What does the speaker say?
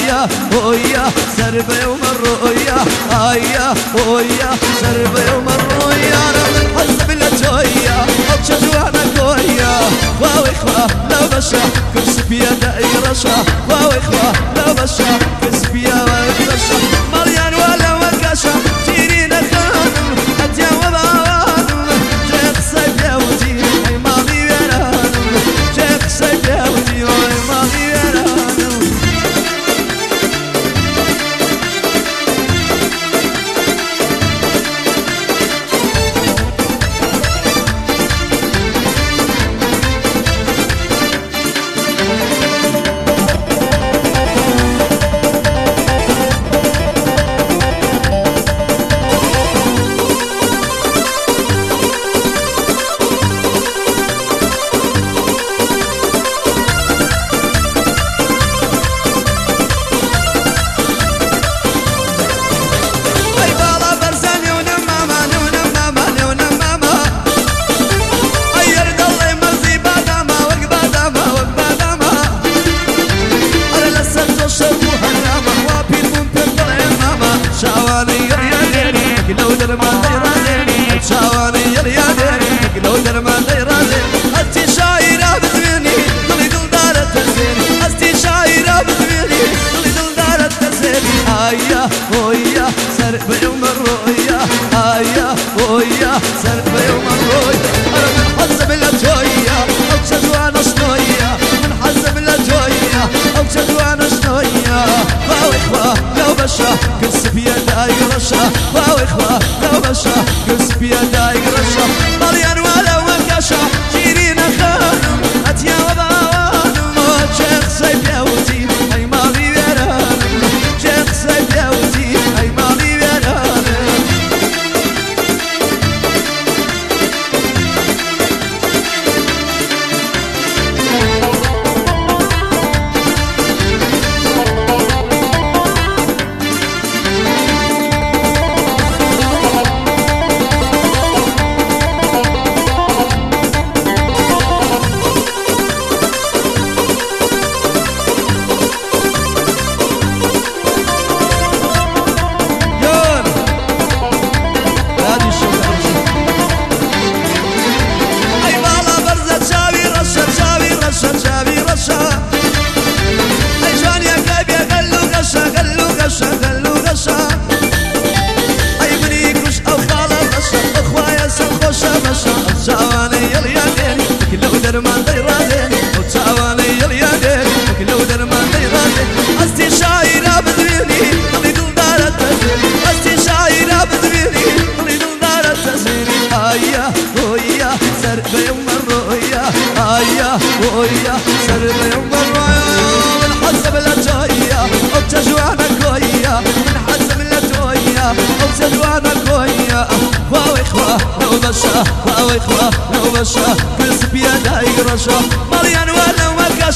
آيا ويا سرب يوم الرؤيا آيا ويا سرب يوم الرؤيا رغم الحزب لا شوية أبشر جوانا قوية واو إخوة شاواني يريادين لو درما ديرادين شاواني يريادين لو درما ديرادين هاتي شايرة بزميني قلي دل دارة تزيني هاتي شايرة بزميني قلي دل دارة تزيني هيا ويا سرب يوم الرؤيا هيا ويا سرب يوم الرؤيا لو بشا كرس بيدا يرشا واو اخوة لو بشا كرس بيدا درمان ديرانين وتشاواني يليانين كلو درمان ديرانين استي شايرة بذبيني اللي دل دارت تزيني استي شايرة بذبيني اللي دل دارت تزيني هيا ويا سرب يوم الرؤيا هيا ويا سرب يوم الجوية أو تجوانا كويا واو إخوة لو بشا. واو إخوة لو بشا. كرس بيدا يقرشا مليان ولا وكشا